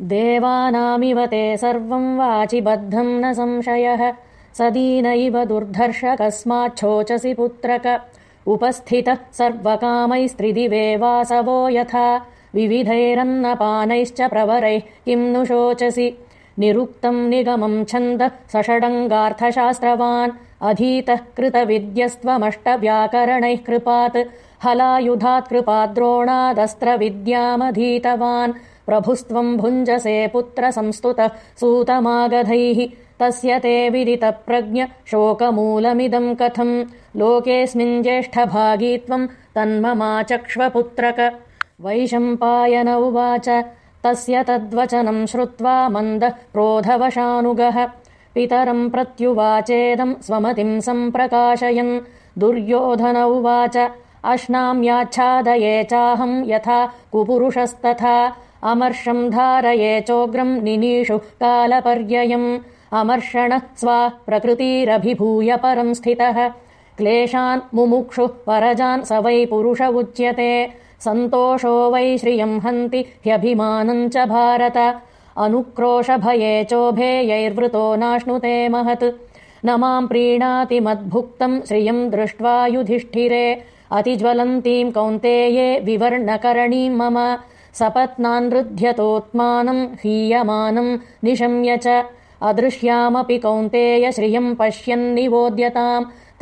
देवानामिव ते सर्वम् वाचिबद्धम् न संशयः। सदीन इव दुर्धर्ष कस्माच्छोचसि पुत्रक। उपस्थितः सर्वकामैस्त्रिदिवे वासवो यथा। विविधैरन्नपानैश्च प्रवरैः किम् नु शोचसि। निरुक्तम् निगमम् छन्द सषडङ्गार्थशास्त्रवान्। अधीतः कृतविद्यस्त्वमष्टव्याकरणैः कृपात्। हलायुधात् कृपाद्रोणादस्त्रविद्यामधीतवान् प्रभुस्त्वम् भुञ्जसे पुत्रसंस्तुतः सूतमागधैः। तस्य ते विदितप्रज्ञ शोकमूलमिदम् कथम्। लोकेऽस्मिन् ज्येष्ठभागी त्वम् तन्ममाचक्ष्वपुत्रक वैशम्पायन उवाच। तस्य तद्वचनम् श्रुत्वा मन्दः क्रोधवशानुगः। पितरम् प्रत्युवाचेदम् स्वमतिम् सम्प्रकाशयन्। दुर्योधन उवाच अश्नाम्याच्छादये चाहम् यथा कुपुरुषस्तथा अमर्षम् धारये चोग्रम् निनीषु कालपर्ययम्। अमर्षणः स्वा प्रकृतिरभिभूय परम् स्थितः। क्लेशान् मुमुक्षुः परजान् स वै पुरुष उच्यते। सन्तोषो वै श्रियम् हन्ति ह्यभिमानम् च भारत। अनुक्रोशभये चोभेयैर्वृतो नाश्नुते महत्। न माम् प्रीणाति मद्भुक्तम् श्रियम् दृष्ट्वा युधिष्ठिरे। अतिज्वलन्तीम् कौन्तेये विवर्णकरणीम् मम सपत्नानृध्यतोत्मानम् हीयमानम् निशम्य च अदृश्यामपि कौन्तेय श्रियम् पश्यन्निवोद्यताम्